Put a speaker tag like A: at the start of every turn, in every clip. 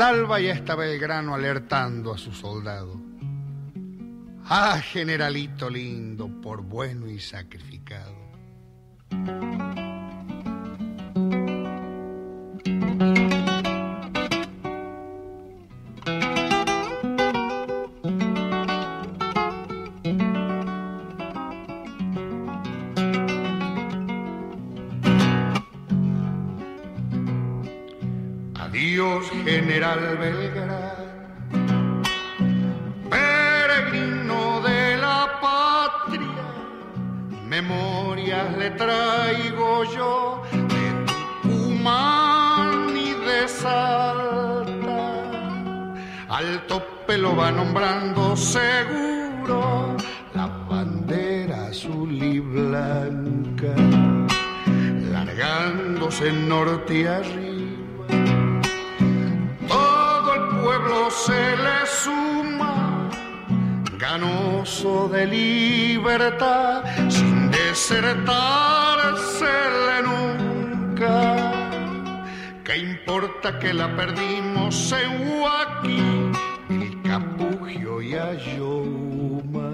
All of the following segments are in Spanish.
A: Al alba ya estaba el grano alertando a su soldado. Ah, generalito lindo, por bueno y sacrificado. Y arriba se le suma, ganoso de libertad, sin desertársele nunca. ¿Qué importa que la perdimos en Huaki, el Capugio y Ayoma?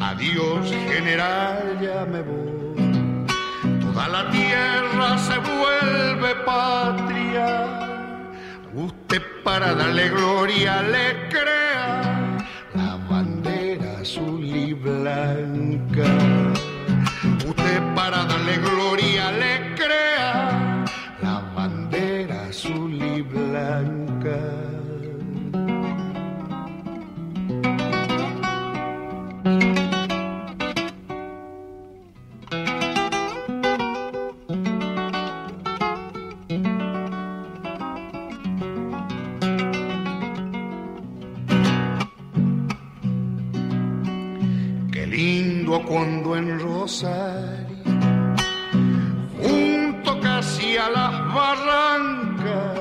A: Adiós, general, ya me voy. La tierra se vuelve patria Usted para darle gloria le crea la bandera azul y blanca. Usted para darle gloria le crea la bandera azul y blanca. Junto casi a las barrancas,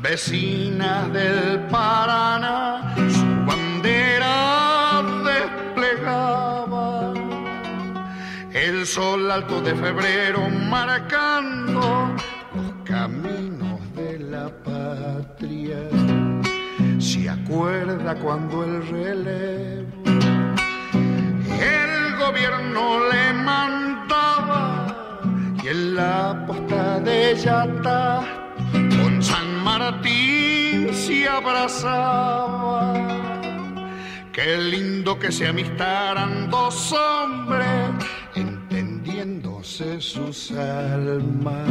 A: vecinas del Paraná, su bandera desplegaba. El sol alto de febrero marcando los caminos de la patria. Se acuerda cuando el relevo gobierno le mandaba y en la posta de Yata con San Martín se abrazaba. Qué lindo que se amistaran dos hombres entendiéndose sus almas.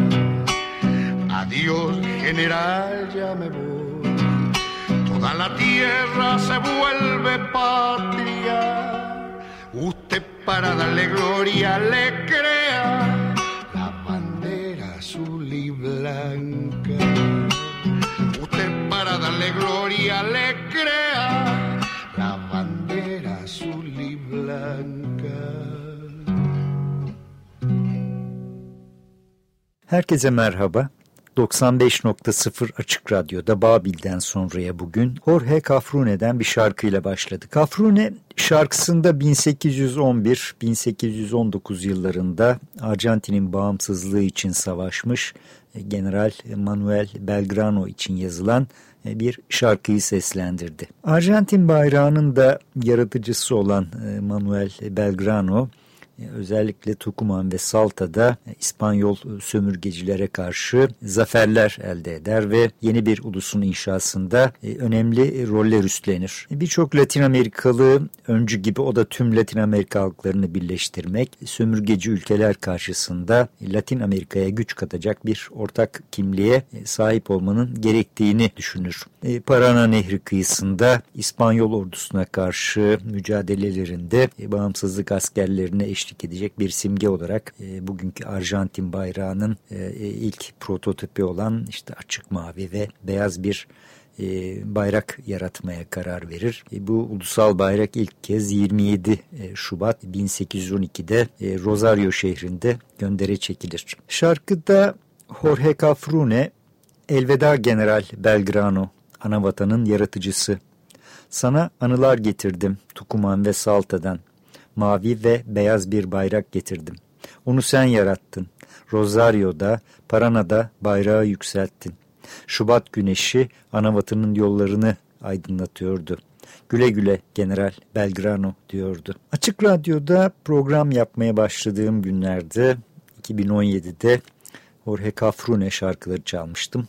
A: Adiós, general, ya me voy. Toda la tierra se vuelve patria para darle gloria le crea la bandera azul y blanca. Usted para darle gloria le crea la bandera azul y blanca.
B: Herkese merhaba. 95.0 Açık Radyo'da Babil'den sonraya bugün Jorge Cafrune'den bir şarkıyla başladı. Cafrune şarkısında 1811-1819 yıllarında Arjantin'in bağımsızlığı için savaşmış e, General Manuel Belgrano için yazılan e, bir şarkıyı seslendirdi. Arjantin bayrağının da yaratıcısı olan e, Manuel Belgrano özellikle Tukuman ve Salta'da İspanyol sömürgecilere karşı zaferler elde eder ve yeni bir ulusun inşasında e, önemli roller üstlenir. Birçok Latin Amerikalı öncü gibi o da tüm Latin Amerika halklarını birleştirmek, sömürgeci ülkeler karşısında Latin Amerika'ya güç katacak bir ortak kimliğe e, sahip olmanın gerektiğini düşünür. E, Parana Nehri kıyısında İspanyol ordusuna karşı mücadelelerinde bağımsızlık askerlerine eşlik eşlik edecek bir simge olarak e, bugünkü Arjantin bayrağının e, e, ilk prototipi olan işte açık mavi ve beyaz bir e, bayrak yaratmaya karar verir. E, bu ulusal bayrak ilk kez 27 e, Şubat 1812'de e, Rosario şehrinde göndere çekilir. Şarkıda Jorge Cafrune, Elveda General Belgrano, anavatanın yaratıcısı. Sana anılar getirdim Tukuman ve Salta'dan. Mavi ve beyaz bir bayrak getirdim. Onu sen yarattın. Rosario'da, Parana'da bayrağı yükselttin. Şubat güneşi Anavatan'ın yollarını aydınlatıyordu. Güle güle General Belgrano diyordu. Açık Radyo'da program yapmaya başladığım günlerde 2017'de Jorge Cafrune şarkıları çalmıştım.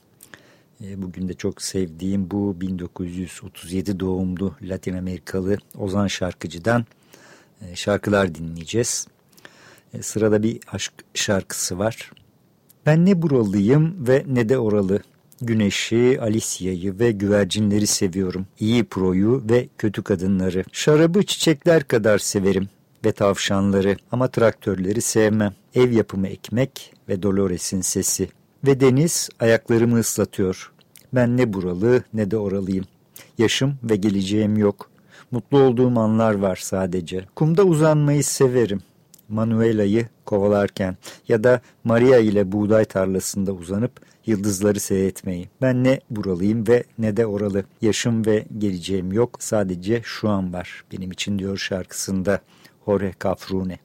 B: E, bugün de çok sevdiğim bu 1937 doğumlu Latin Amerikalı Ozan şarkıcıdan şarkılar dinleyeceğiz. E, sırada bir aşk şarkısı var. Ben ne buralıyım ve ne de oralı. Güneşi, Alicia'yı ve güvercinleri seviyorum. İyi proyu ve kötü kadınları. Şarabı çiçekler kadar severim ve tavşanları ama traktörleri sevmem. Ev yapımı ekmek ve Dolores'in sesi. Ve deniz ayaklarımı ıslatıyor. Ben ne buralı ne de oralıyım. Yaşım ve geleceğim yok. Mutlu olduğum anlar var sadece. Kumda uzanmayı severim. Manuela'yı kovalarken ya da Maria ile buğday tarlasında uzanıp yıldızları seyretmeyi. Ben ne buralıyım ve ne de oralı. Yaşım ve geleceğim yok. Sadece şu an var benim için diyor şarkısında Jorge Cafrune.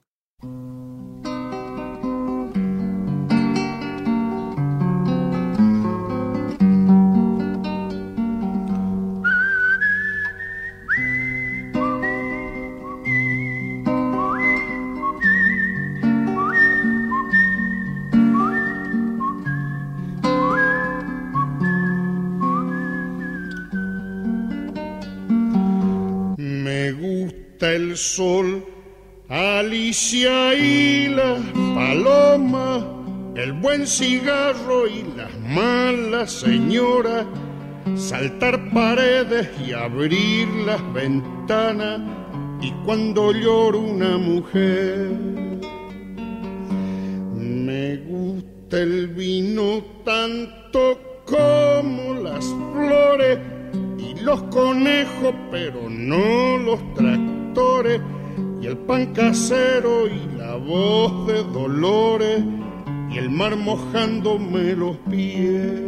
A: Sol, Alicia y la paloma, el buen cigarro y las malas señoras, saltar paredes y abrir las ventanas, y cuando lloro una mujer, me gusta el vino tanto como las flores y los conejos, pero no los y el pan casero y la voz de dolores y el mar mojándome los pies.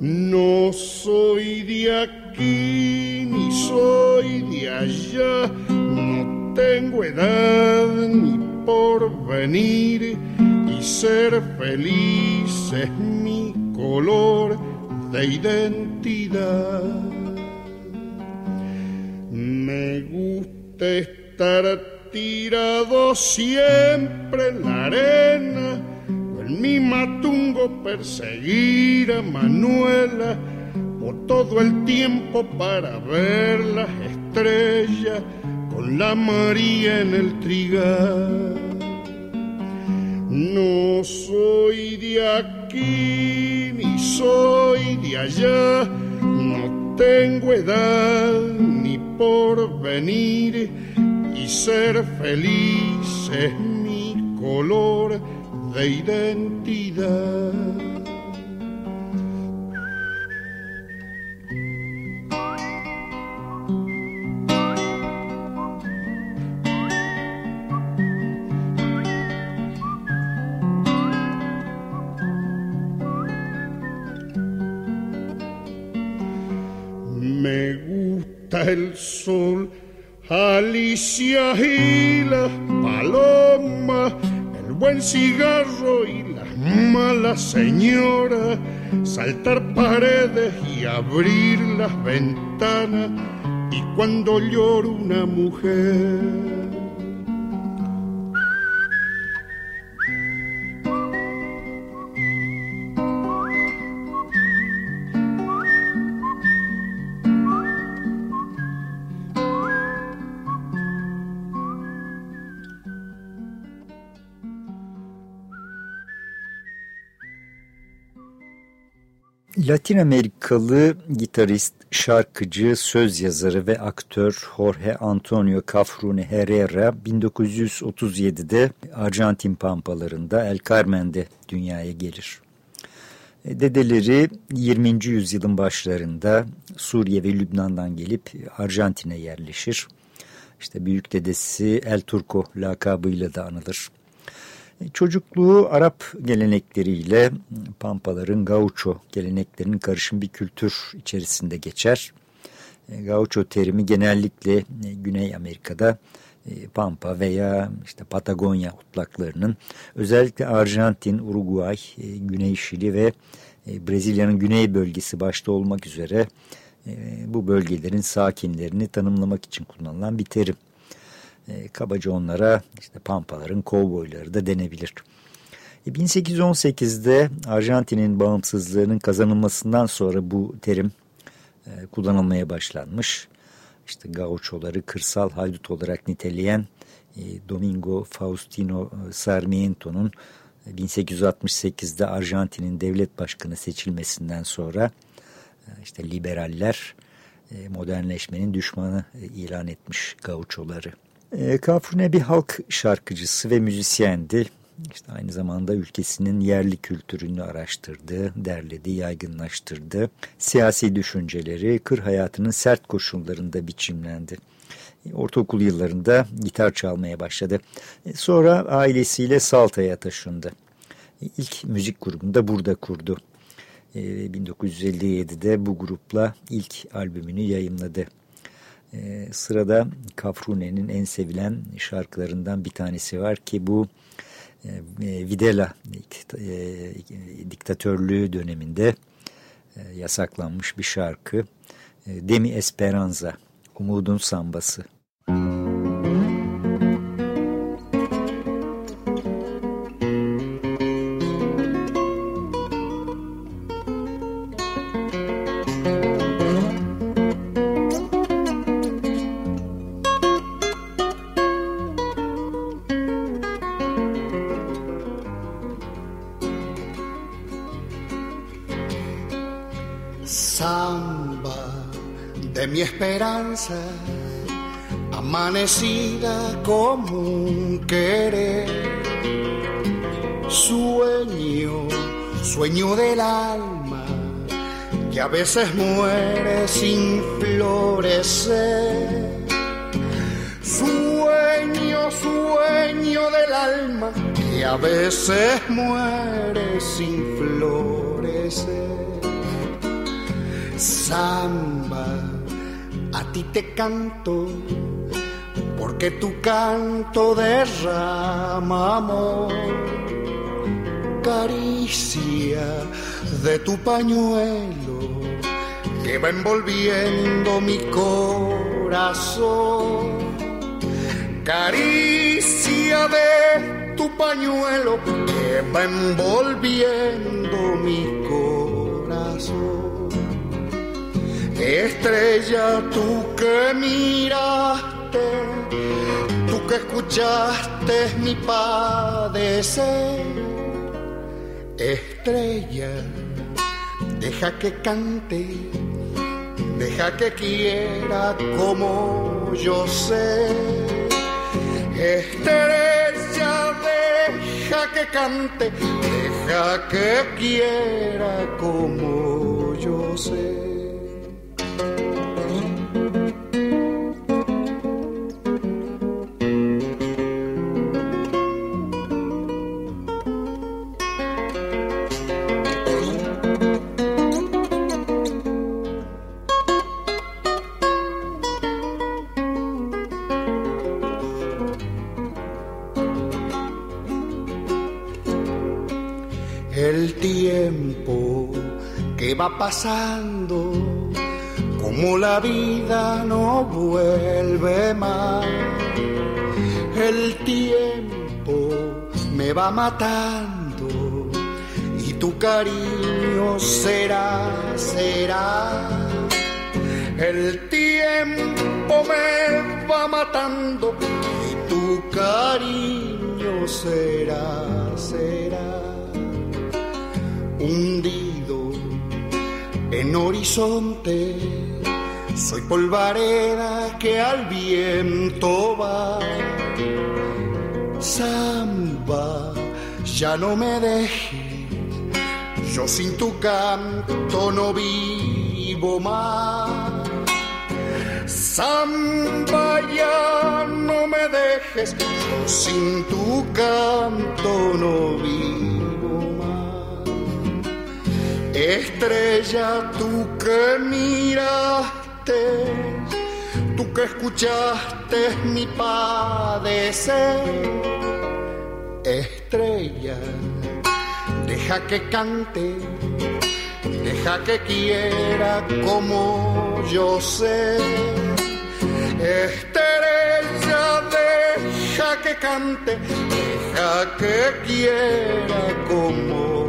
A: No soy de aquí ni soy de allá, no tengo edad ni por venir y ser feliz es mi color de identidad. Me gusta estar tirado siempre en la arena, en mi matungo perseguir a Manuela, o todo el tiempo para ver las estrellas con la María en el trigal. No soy de aquí ni soy de allá, no tengo edad ni por venir y ser feliz es mi color de identidad. Y la paloma, el buen cigarro y las malas señoras, saltar paredes y abrir las ventanas, y cuando llora una mujer
B: Latin Amerikalı gitarist, şarkıcı, söz yazarı ve aktör Jorge Antonio Cafrune Herrera 1937'de Arjantin pampalarında El Carmen'de dünyaya gelir. Dedeleri 20. yüzyılın başlarında Suriye ve Lübnan'dan gelip Arjantin'e yerleşir. İşte büyük dedesi El Turco lakabıyla da anılır. Çocukluğu Arap gelenekleriyle Pampaların Gaucho geleneklerinin karışım bir kültür içerisinde geçer. Gaucho terimi genellikle Güney Amerika'da Pampa veya işte Patagonya otlaklarının özellikle Arjantin, Uruguay, Güney Şili ve Brezilya'nın güney bölgesi başta olmak üzere bu bölgelerin sakinlerini tanımlamak için kullanılan bir terim. E, kabaca onlara işte Pampaların kovboyları da denebilir. E, 1818'de Arjantin'in bağımsızlığının kazanılmasından sonra bu terim e, kullanılmaya başlanmış. İşte gauchoları kırsal haydut olarak niteleyen e, Domingo Faustino Sarmiento'nun 1868'de Arjantin'in devlet başkanı seçilmesinden sonra e, işte liberaller e, modernleşmenin düşmanı e, ilan etmiş gauchoları. E, Kafrune bir halk şarkıcısı ve müzisyendi. İşte aynı zamanda ülkesinin yerli kültürünü araştırdı, derledi, yaygınlaştırdı. Siyasi düşünceleri kır hayatının sert koşullarında biçimlendi. Ortaokul yıllarında gitar çalmaya başladı. E, sonra ailesiyle Salta'ya taşındı. E, ilk müzik grubunu da burada kurdu. 1957'de bu grupla ilk albümünü yayınladı. E, sırada Kafrune'nin en sevilen şarkılarından bir tanesi var ki bu e, e Videla e, diktatörlüğü döneminde e, yasaklanmış bir şarkı. Demi Esperanza, Umudun Sambası.
A: Amanecida como un querer. Sueño, sueño del alma, que a veces muere sin florecer. Sueño, sueño del alma, que a veces muere sin florecer. Samba, a ti te canto porque tu canto derrama amor, caricia de tu pañuelo que va envolviendo mi corazón, caricia de tu pañuelo que va envolviendo mi corazón. Estrella, tú que miraste tú que escuchaste mi padecer, estrella, deja que cante, deja que quiera como yo sé. Estrella, deja que cante, deja que quiera como yo sé. Pasando, como la vida no vuelve más. El tiempo me va matando y tu cariño será, será. El tiempo me va matando y tu cariño será, será. Un día en horizonte. Soy polvareda que al viento va. Samba, ya no me dejes, yo sin tu canto no vivo más. Samba, ya no me dejes, yo sin tu canto no vivo Estrella, tú que miraste, tú que escuchaste mi padecer. Estrella, deja que cante, deja que quiera como yo sé. Estrella, deja que cante, deja que quiera como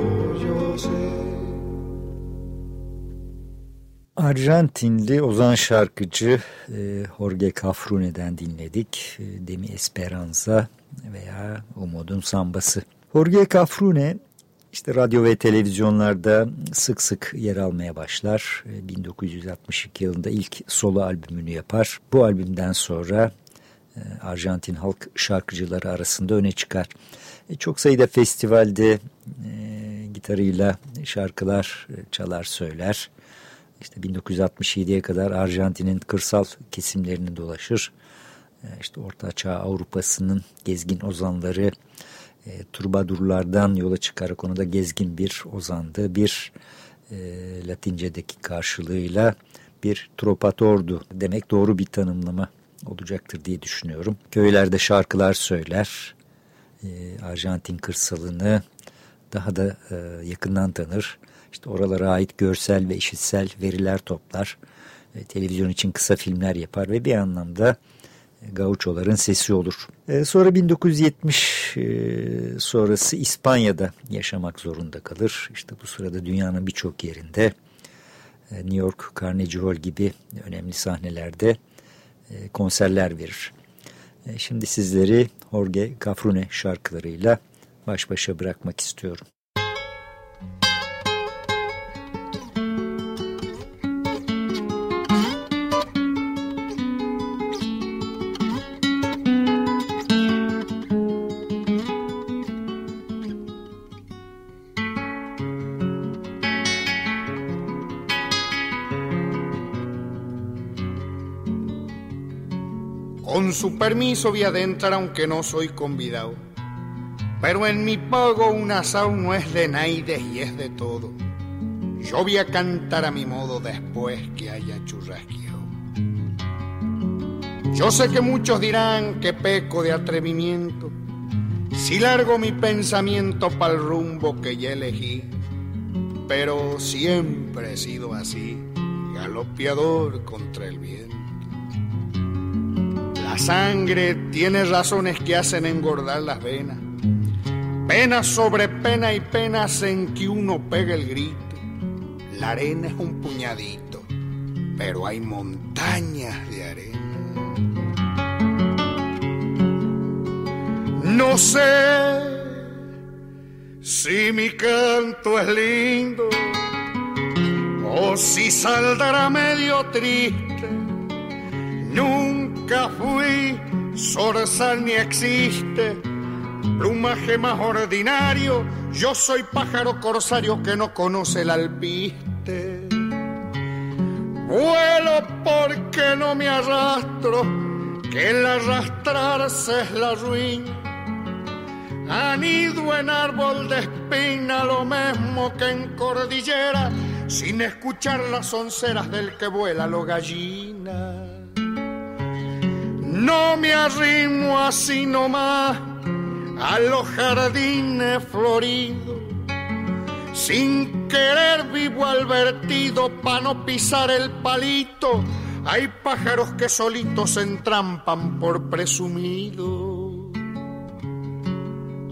B: Arjantinli ozan şarkıcı e, Jorge Cafrune'den dinledik. E, Demi Esperanza veya Umudun Sambası. Jorge Cafrune işte radyo ve televizyonlarda sık sık yer almaya başlar. 1962 yılında ilk solo albümünü yapar. Bu albümden sonra Arjantin halk şarkıcıları arasında öne çıkar. Çok sayıda festivalde gitarıyla şarkılar çalar söyler. İşte 1967'ye kadar Arjantin'in kırsal kesimlerini dolaşır. İşte Orta Çağ Avrupa'sının gezgin ozanları e, turbadurlardan yola çıkarak onu da gezgin bir ozandı. Bir e, Latince'deki karşılığıyla bir tropatordu demek doğru bir tanımlama olacaktır diye düşünüyorum. Köylerde şarkılar söyler. E, Arjantin kırsalını daha da e, yakından tanır. İşte oralara ait görsel ve işitsel veriler toplar. E, televizyon için kısa filmler yapar ve bir anlamda gauchoların sesi olur. E, sonra 1970 e, sonrası İspanya'da yaşamak zorunda kalır. İşte bu sırada dünyanın birçok yerinde e, New York Carnegie Hall gibi önemli sahnelerde e, konserler verir. E, şimdi sizleri Jorge Cafrune şarkılarıyla baş başa bırakmak istiyorum.
A: Con su permiso voy adentrar aunque no soy convidado. Pero en mi pago un asao no es de naides y es de todo. Yo voy a cantar a mi modo después que haya churrasqueado. Yo sé que muchos dirán que peco de atrevimiento si largo mi pensamiento para el rumbo que ya elegí. Pero siempre he sido así, galopeador contra el viento. La sangre tiene razones que hacen engordar las venas. Pena sobre pena y penas en que uno pega el grito. La arena es un puñadito, pero hay montañas de arena. No sé si mi canto es lindo o si saldrá medio triste. Nunca fui zorzal ni existe plumaje más ordinario. Yo soy pájaro corsario que no conoce el alpiste. Vuelo porque no me arrastro, que el arrastrarse es la ruina. Anido en árbol de espina, lo mismo que en cordillera, sin escuchar las onceras del que vuela lo gallina. No me arrimo así nomás a los jardines floridos. Sin querer vivo al vertido pa' no pisar el palito. Hay pájaros que solitos se entrampan por presumido.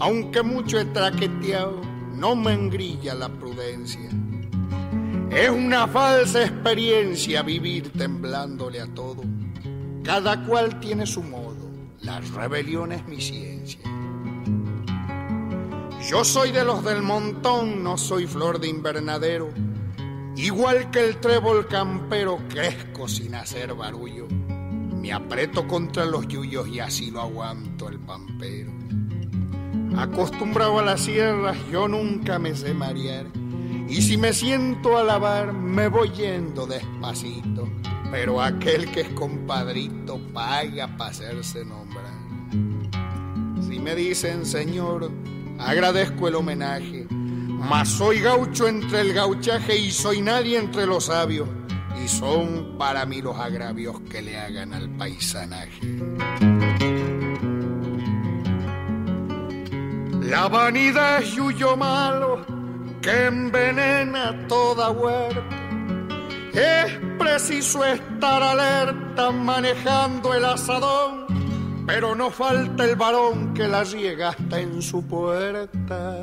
A: Aunque mucho he traqueteado, no me engrilla la prudencia. Es una falsa experiencia vivir temblándole a todo. Cada cual tiene su modo. La rebelión es mi ciencia. Yo soy de los del montón, no soy flor de invernadero. Igual que el trébol campero crezco sin hacer barullo. Me aprieto contra los yuyos y así lo aguanto el pampero. Acostumbrado a las sierras, yo nunca me sé marear. Y si me siento a lavar, me voy yendo despacito. Pero aquel que es compadrito paga para hacerse nombrar. Si me dicen, señor, agradezco el homenaje. Mas soy gaucho entre el gauchaje y soy nadie entre los sabios. Y son para mí los agravios que le hagan al paisanaje. La vanidad es yuyo malo que envenena toda huerta. Es preciso estar alerta manejando el asadón, pero no falta el varón que la riega hasta en su puerta.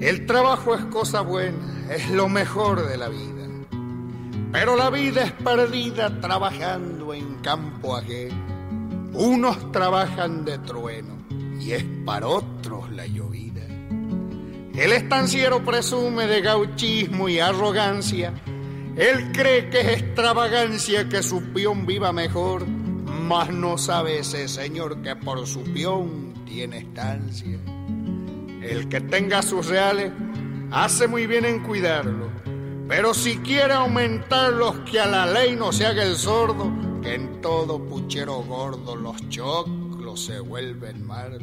A: El trabajo es cosa buena, es lo mejor de la vida. Pero la vida es perdida trabajando en campo ajeno. Unos trabajan de trueno y es para otros la llovida. El estanciero presume de gauchismo y arrogancia. Él cree que es extravagancia que su peón viva mejor, mas no sabe ese señor que por su peón tiene estancia. El que tenga sus reales hace muy bien en cuidarlo, pero si quiere aumentarlos que a la ley no se haga el sordo, en todo puchero gordo los choclos se vuelven malos.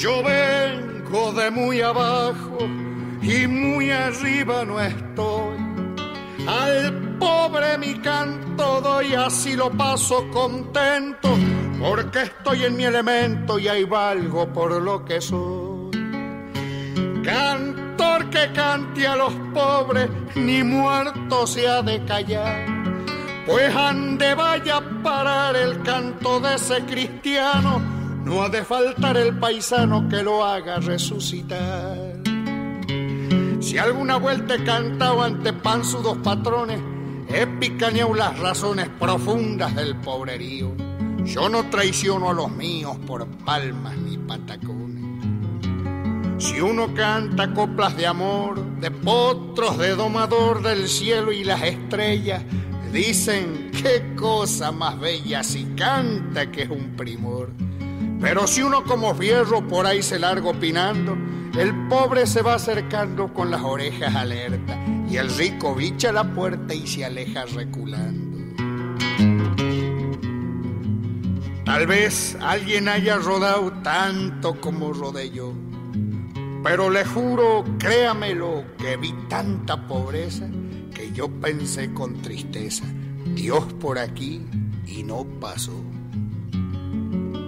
A: Yo vengo de muy abajo y muy arriba no estoy. Al pobre mi canto doy, así lo paso contento, porque estoy en mi elemento y ahí valgo por lo que soy. Cantor que cante a los pobres, ni muerto se ha de callar, pues ande vaya a parar el canto de ese cristiano, no ha de faltar el paisano que lo haga resucitar. Si alguna vuelta he cantado ante panzudos patrones, he picaneado las razones profundas del pobrerío. Yo no traiciono a los míos por palmas ni patacones. Si uno canta coplas de amor, de potros, de domador del cielo y las estrellas, dicen qué cosa más bella si canta que es un primor. Pero si uno como fierro por ahí se larga opinando, el pobre se va acercando con las orejas alertas y el rico bicha la puerta y se aleja reculando. Tal vez alguien haya rodado tanto como rodé yo, pero le juro, créamelo, que vi tanta pobreza que yo pensé con tristeza, Dios por aquí y no pasó.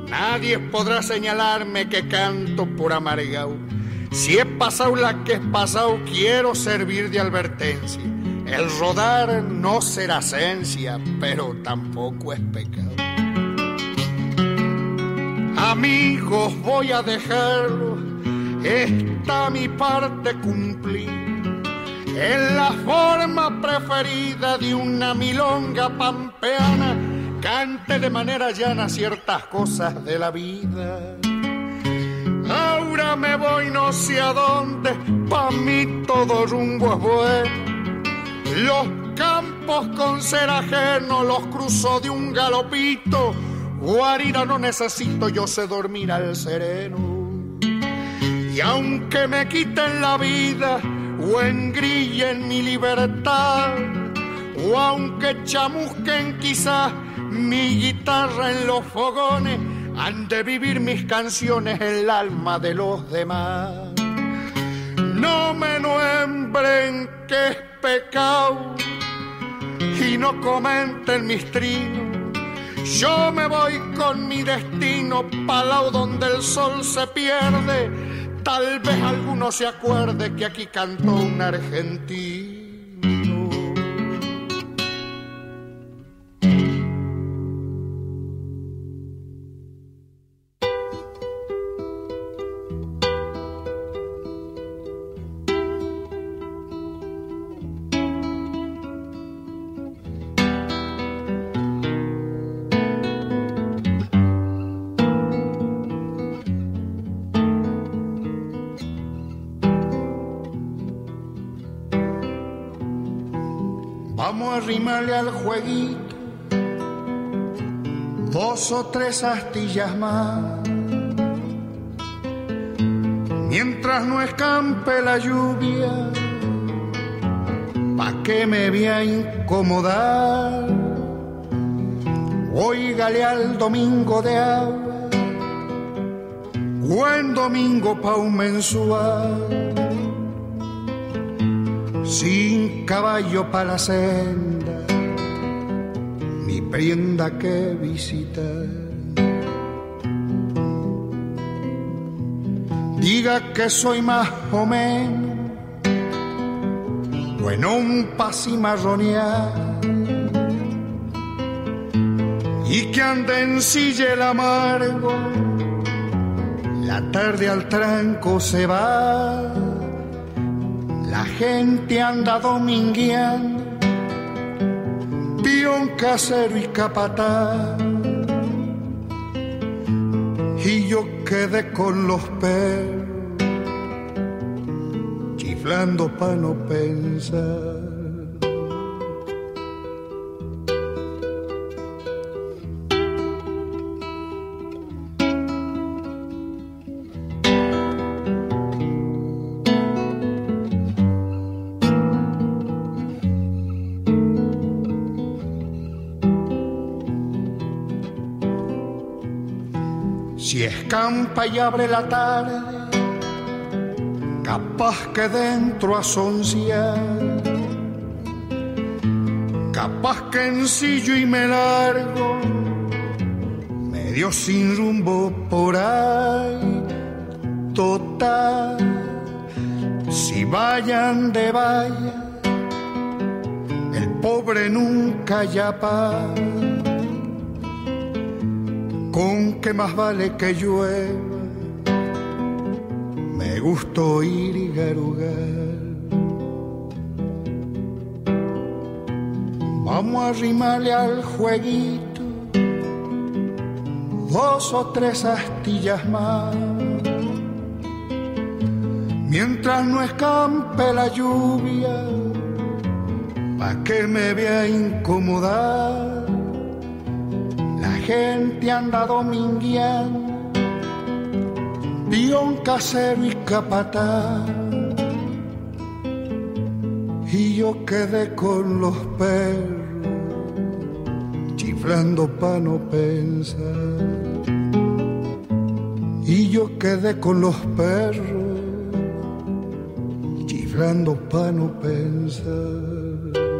A: Nadie podrá señalarme que canto por amargao. Si he pasado la que he pasado, quiero servir de advertencia. El rodar no será esencia, pero tampoco es pecado. Amigos, voy a dejarlo, está mi parte cumplir. En la forma preferida de una milonga pampeana, cante de manera llana ciertas cosas de la vida. Ahora me voy no sé a dónde, pa' mí todo rumbo es bueno. Los campos con ser ajeno los cruzo de un galopito. Guarida no necesito, yo sé dormir al sereno. Y aunque me quiten la vida o engrillen mi libertad, o aunque chamusquen quizás mi guitarra en los fogones, han de vivir mis canciones en el alma de los demás. No me nuembren que es pecado y no comenten mis trinos. Yo me voy con mi destino palao donde el sol se pierde. Tal vez alguno se acuerde que aquí cantó un argentino. Al jueguito dos o tres astillas más. Mientras no escampe la lluvia, pa' que me voy a incomodar. Óigale al domingo de agua, buen domingo pa' un mensual sin caballo para la prenda que visitar. Diga que soy más o menos, bueno un pasimarronear, y que ande en silla el amargo, la tarde al tranco se va la gente anda domingueando, casero y capataz. Y yo quedé con los perros, chiflando pa' no pensar. Escampa y abre la tarde, capaz que dentro asoncia, capaz que ensillo y me largo, medio sin rumbo por ahí, total, si vayan de vaya, el pobre nunca ya paz con qué más vale que llueva, me gusto ir y garugar. Vamos a arrimarle al jueguito dos o tres astillas más. Mientras no escampe la lluvia, pa' que me vea incomodar gente anda domingueando, un casero y capataz. Y yo quedé con los perros, chiflando pa' no pensar. Y yo quedé con los perros, chiflando pa' no pensar.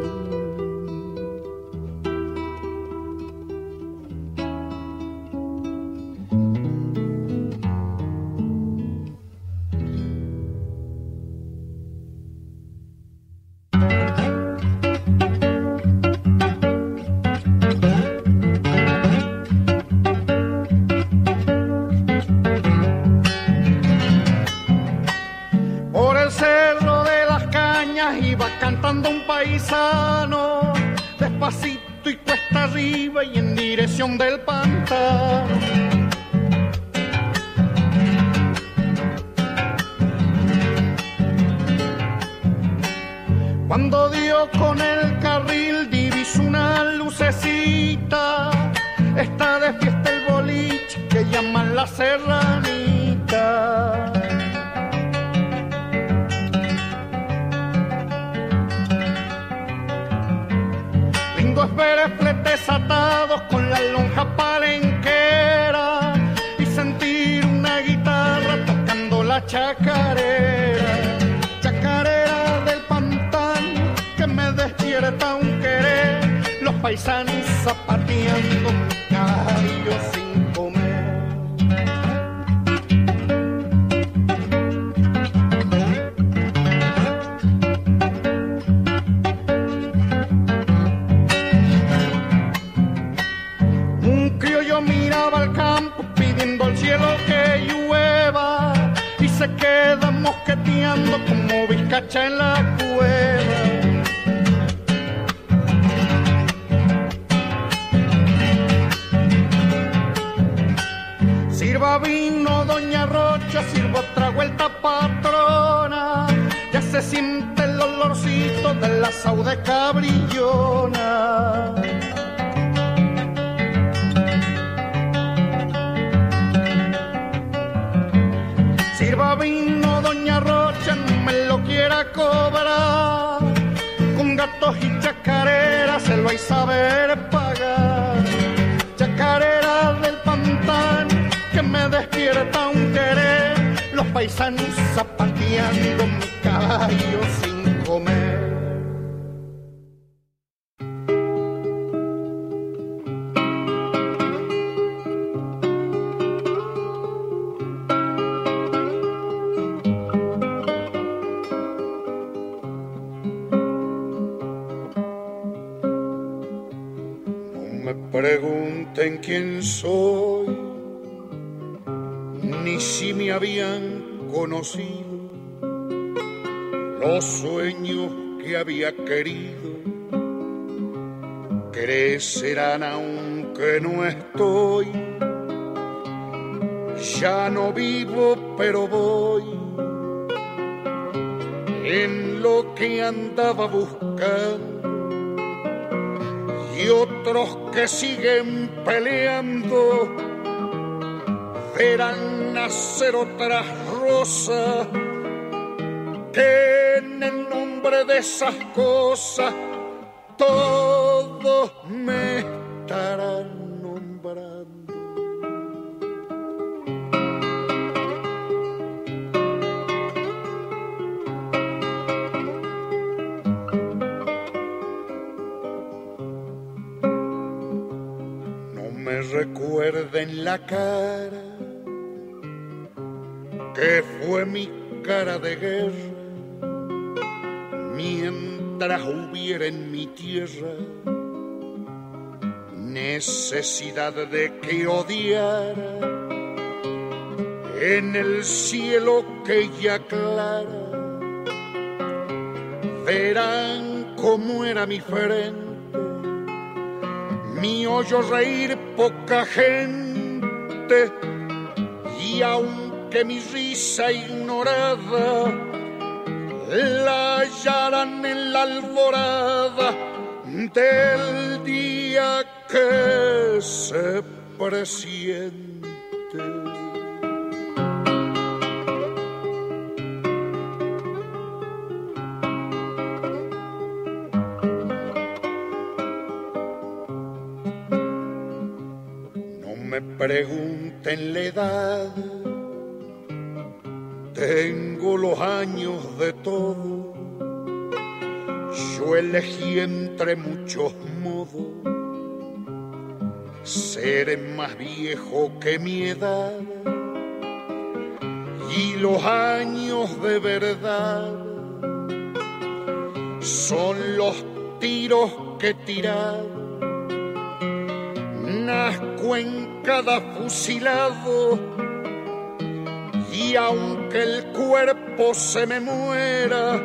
C: En la cueva. Sirva vino, doña Rocha, sirva otra vuelta patrona. Ya se siente el olor calorcito de la saude cabrillona. Sirva vino, doña Rocha, me lo quiera cobrar. Con gatos y chacareras se lo hay saber pagar. Chacarera del pantano que me despierta un querer. Los paisanos zapateando mi caballo sin comer.
A: Quién soy, ni si me habían conocido los sueños que había querido crecerán aunque no estoy. Ya no vivo, pero voy en lo que andaba buscando y otros que siguen peleando. Verán nacer otras rosas que en el nombre de esas cosas. Todos me estarán recuerden la cara que fue mi cara de guerra. Mientras hubiera en mi tierra necesidad de que odiara en el cielo que ya aclara verán cómo era mi frente mi hoyo reír poca gente y aunque mi risa ignorada la hallarán en la alborada del día que se presiente. Pregunten la edad tengo los años de todo. Yo elegí entre muchos modos ser más viejo que mi edad y los años de verdad son los tiros que tirar. Nazco en cada fusilado. Y aunque el cuerpo se me muera,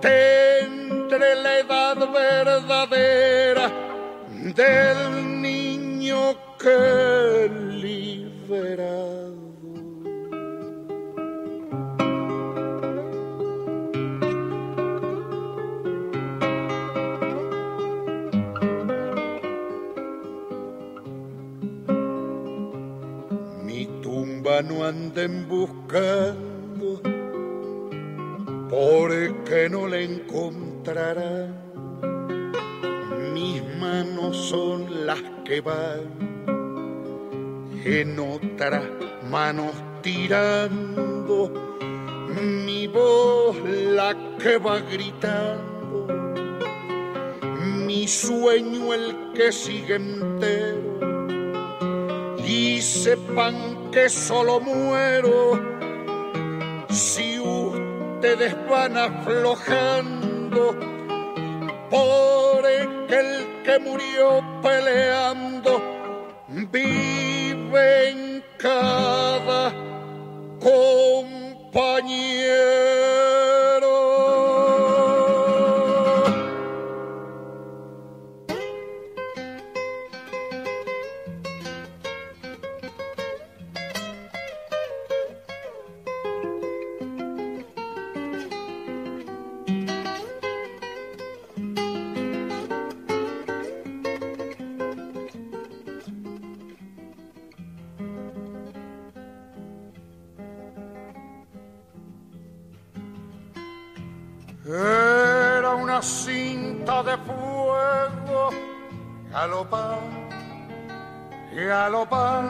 A: tendré la edad verdadera del niño que he no anden buscando, porque no la encontrarán. Mis manos son las que van, en otras manos tirando, mi voz la que va gritando, mi sueño el que sigue entero y sepan que solo muero si ustedes van aflojando por el que murió peleando vive en cada compañero. Era una cinta de fuego, galopar, galopar,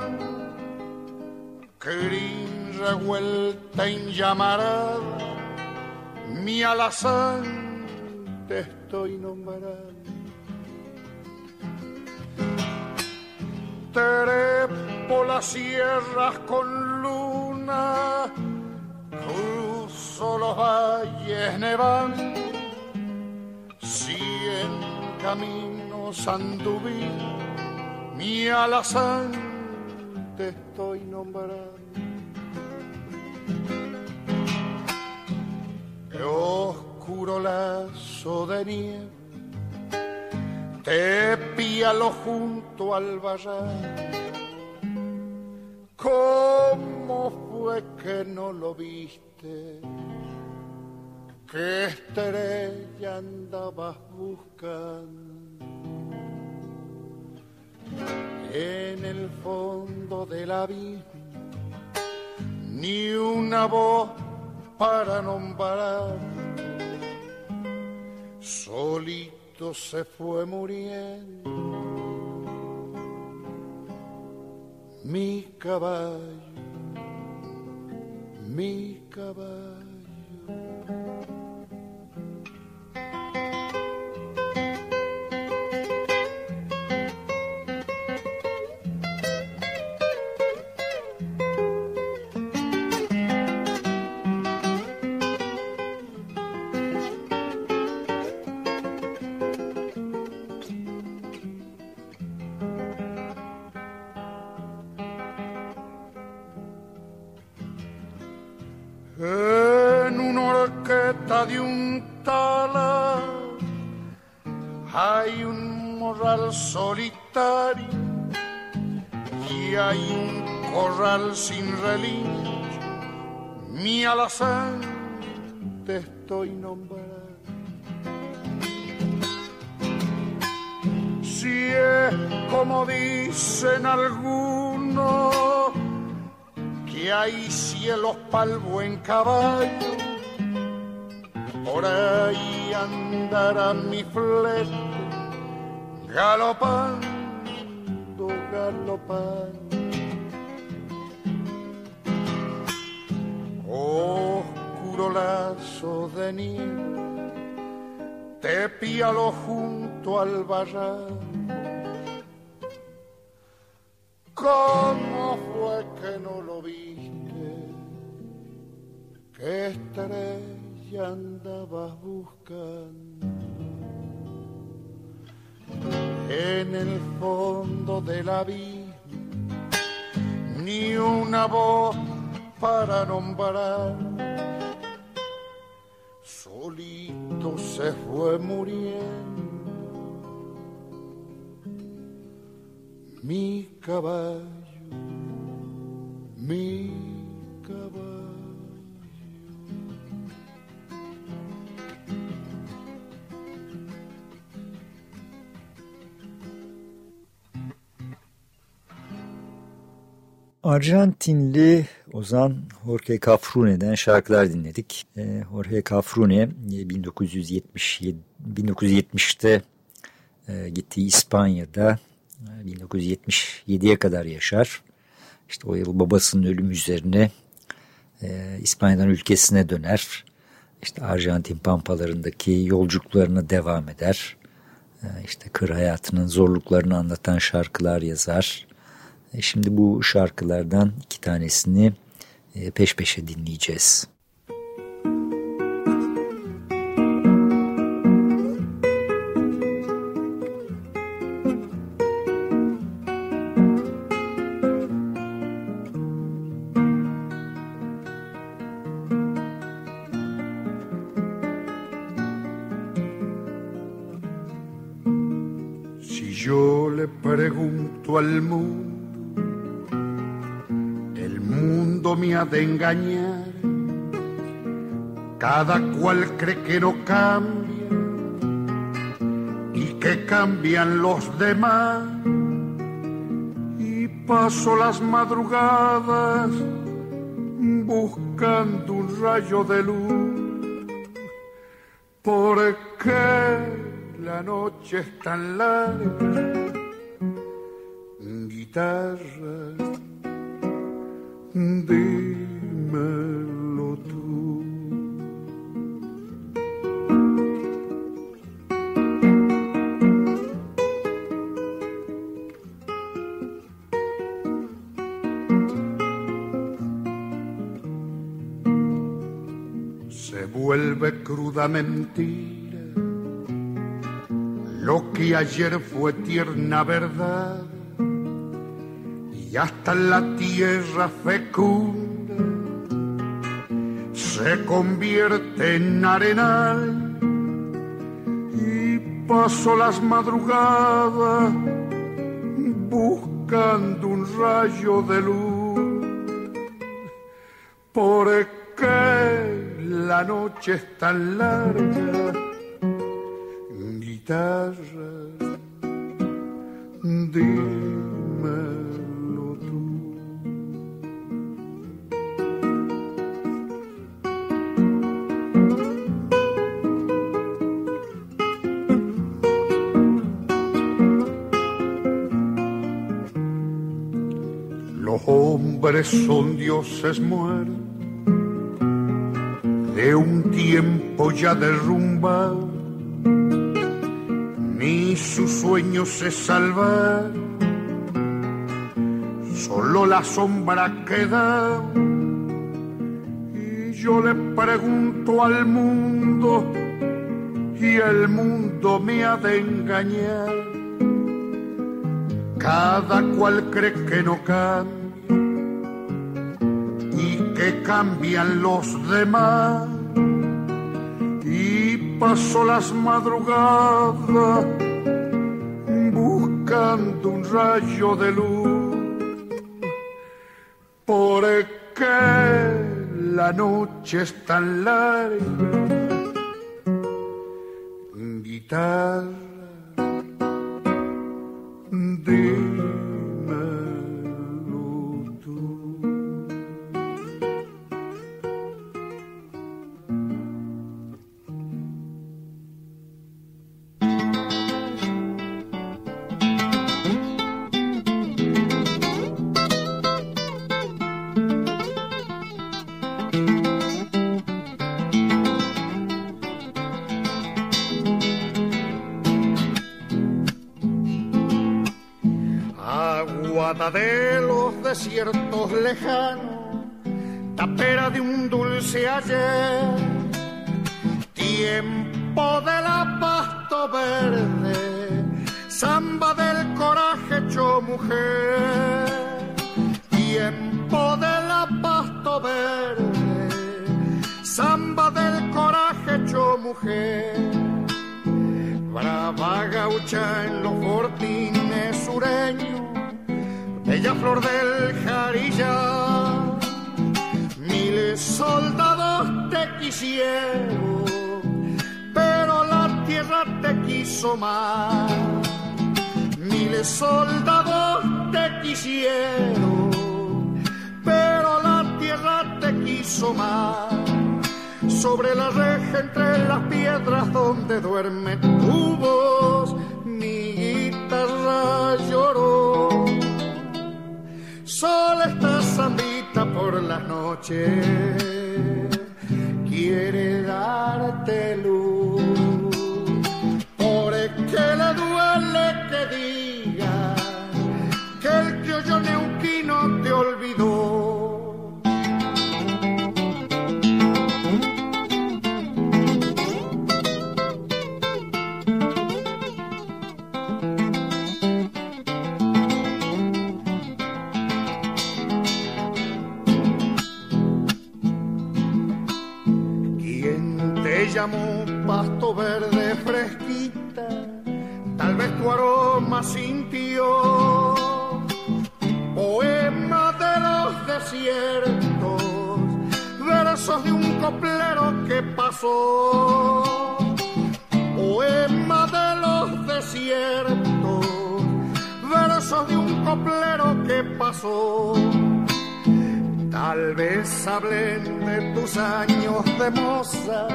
A: crin revuelta en llamarada, mi alazán te estoy nombrando. Trepo las sierras con valles nevando, cien caminos anduví, mi alazán te estoy nombrando. Qué oscuro lazo de nieve te píalo junto al vallar. ¿Cómo fue que no lo viste? ¿Qué estrella andabas buscando? En el fondo del abismo, ni una voz para nombrar. Solito se fue muriendo mi caballo, mi caballo. De un tala hay un morral solitario y hay un corral sin relincho. Mi alazán te estoy nombrando. Si es como dicen algunos que hay cielos pa'l buen caballo, por ahí andará mi flete, galopando, galopando. Oscuro lazo de nieve, te píalo junto al barranco. Andabas buscando? En el fondo del abismo, ni una voz para nombrar. Solito se fue muriendo mi caballo, mi
B: Arjantinli ozan Jorge Cafrune'den şarkılar dinledik. E, Jorge Cafrune 1977 1970'te e, gittiği İspanya'da 1977'ye kadar yaşar. İşte o yıl babasının ölümü üzerine e, İspanya'dan ülkesine döner. İşte Arjantin pampalarındaki yolculuklarına devam eder. E, işte kır hayatının zorluklarını anlatan şarkılar yazar. E, şimdi bu şarkılardan iki tanesini e, peş peşe dinleyeceğiz.
A: Si yo le pregunto al mundo, de engañar. Cada cual cree que no cambia y que cambian los demás. Y paso las madrugadas buscando un rayo de luz ¿Por qué la noche es tan larga? Guitarra, dímelo tú. Se vuelve cruda mentira lo que ayer fue tierna verdad y hasta la tierra fecunda se convierte en arenal y paso las madrugadas buscando un rayo de luz. ¿Por qué la noche es tan larga? Son dioses muertos de un tiempo ya derrumbado, ni sus sueños se salvan, solo la sombra queda. Y yo le pregunto al mundo, y el mundo me ha de engañar. Cada cual cree que no y que cambian los demás. Y paso las madrugadas buscando un rayo de luz. ¿Por qué la noche es tan larga? Guitarra, dímelo Miles soldados te quisieron, pero la tierra te quiso más sobre la reja entre las piedras donde duerme tu voz, mi guitarra lloró. Sola esta zambita por las noches, quiere darte luz. Olvidó. ¿Quién te llamó pasto verde fresquita? Tal vez tu aroma sintió. Desiertos, versos de un coplero que pasó. Poema de los desiertos, versos de un coplero que pasó. Tal vez hablen de tus años de moza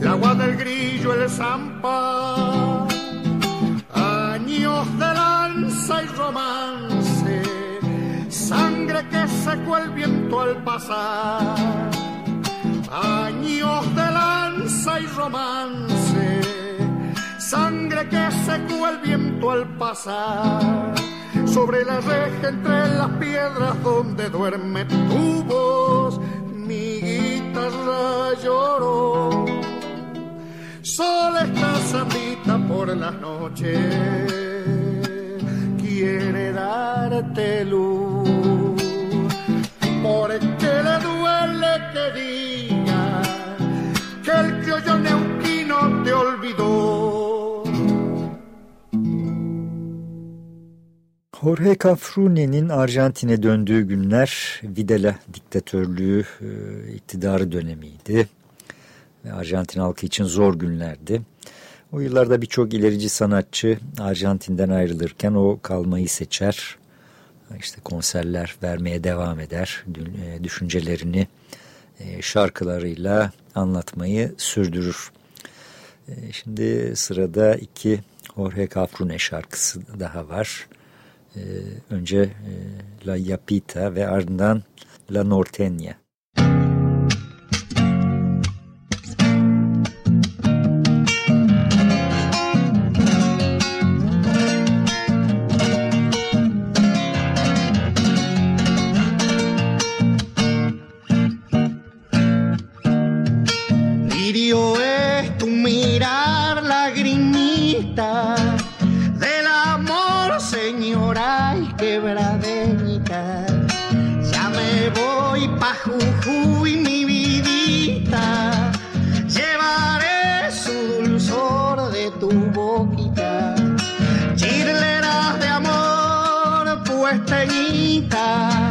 A: el agua del grillo, el zampa, años de lanza y romance, sangre que secó el viento al pasar, años de lanza y romance, sangre que secó el viento al pasar. Sobre la reja entre las piedras donde duerme tu voz, mi guitarra lloró. Sol está sandita por las noches, quiere darte luz,
B: Jorge Cafruni'nin Arjantin'e döndüğü günler Videla diktatörlüğü e, iktidarı dönemiydi. Ve Arjantin halkı için zor günlerdi. O yıllarda birçok ilerici sanatçı Arjantin'den ayrılırken o kalmayı seçer. İşte konserler vermeye devam eder. E, düşüncelerini e, şarkılarıyla anlatmayı sürdürür. Şimdi sırada iki Jorge Cafrune şarkısı daha var. E, önce e, La Yapita ve ardından La
A: pestañita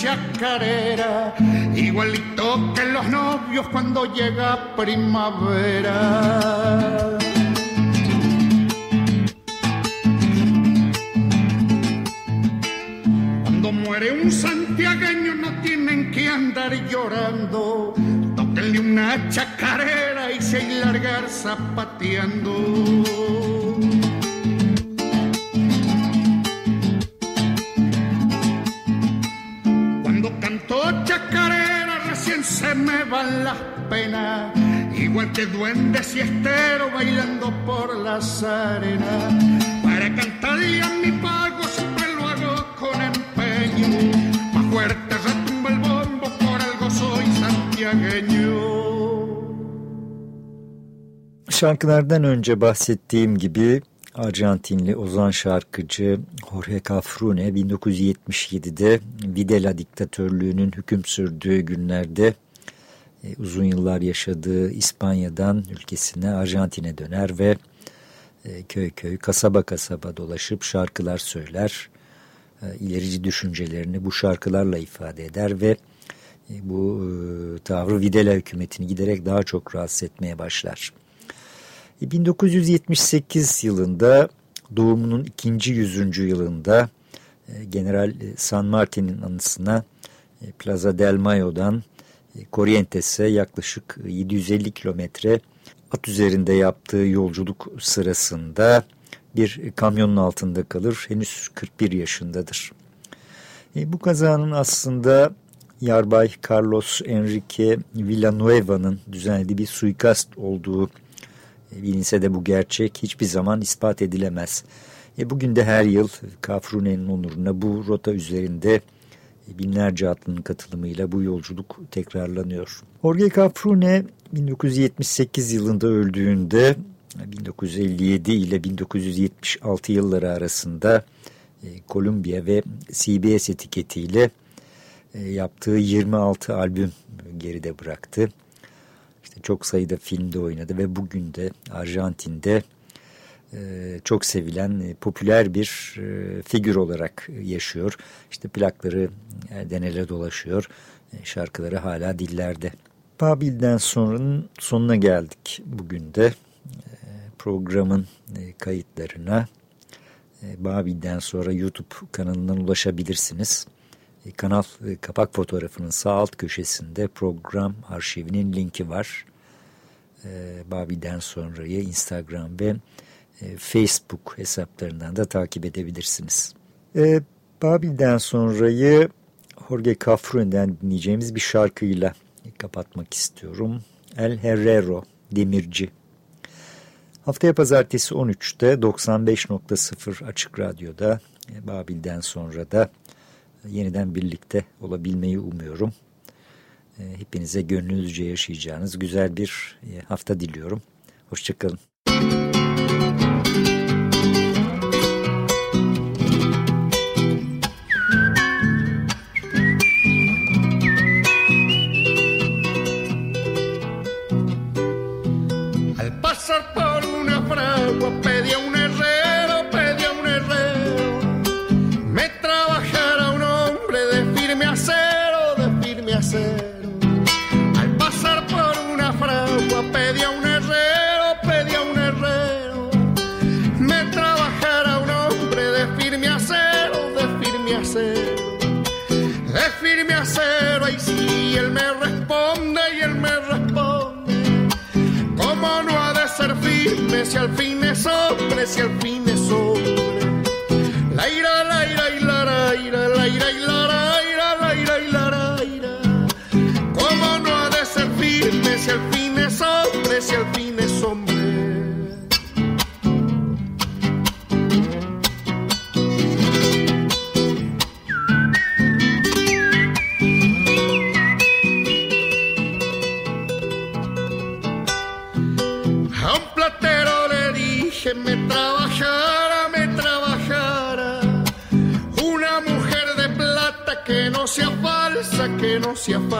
A: chacarera, igualito que los novios cuando llega primavera. Cuando muere un santiagueño no tienen que andar llorando, tóquenle una chacarera y se largar zapateando. Se me van las penas. Igual que duendes y estero bailando por las arenas. Para cantarle a mi pago siempre lo hago con empeño. Más fuerte retumba el bombo, por algo soy santiagueño.
B: Şarkılardan önce bahsettiğim gibi Arjantinli ozan şarkıcı Jorge Cafrune 1977'de Videla diktatörlüğünün hüküm sürdüğü günlerde e, uzun yıllar yaşadığı İspanya'dan ülkesine Arjantin'e döner ve e, köy köy kasaba kasaba dolaşıp şarkılar söyler. E, ilerici düşüncelerini bu şarkılarla ifade eder ve bu tavrı Videla hükümetini giderek daha çok rahatsız etmeye başlar. 1978 yılında doğumunun ikinci yüzüncü yılında e, General San Martin'in anısına e, Plaza del Mayo'dan e, Corrientes'e yaklaşık 750 kilometre at üzerinde yaptığı yolculuk sırasında bir kamyonun altında kalır. Henüz 41 yaşındadır. bu kazanın aslında Yarbay Carlos Enrique Villanueva'nın düzenlediği bir suikast olduğu bilinse de bu gerçek hiçbir zaman ispat edilemez. E, bugün de her yıl Kafrune'nin onuruna bu rota üzerinde binlerce atlının katılımıyla bu yolculuk tekrarlanıyor. Jorge Cafrune 1978 yılında öldüğünde 1957 ile 1976 yılları arasında Columbia ve CBS etiketiyle yaptığı 26 albüm geride bıraktı çok sayıda filmde oynadı ve bugün de Arjantin'de e, çok sevilen e, popüler bir e, figür olarak yaşıyor. İşte plakları elden ele dolaşıyor. Şarkıları hala dillerde. Babil'den sonranın sonuna geldik bugün de. Programın kayıtlarına Babil'den sonra YouTube kanalından ulaşabilirsiniz. Kanal kapak fotoğrafının sağ alt köşesinde program arşivinin linki var e, Babi'den sonrayı Instagram ve e, Facebook hesaplarından da takip edebilirsiniz. E, Babil'den sonrayı Jorge Cafrune'den dinleyeceğimiz bir şarkıyla kapatmak istiyorum. El Herrero, Demirci. Haftaya pazartesi 13'te 95.0 Açık Radyo'da e, Babil'den sonra da yeniden birlikte olabilmeyi umuyorum. E, hepinize gönlünüzce yaşayacağınız güzel bir e, hafta diliyorum. Hoşçakalın.
A: Si al fin es hombre, si al fin que no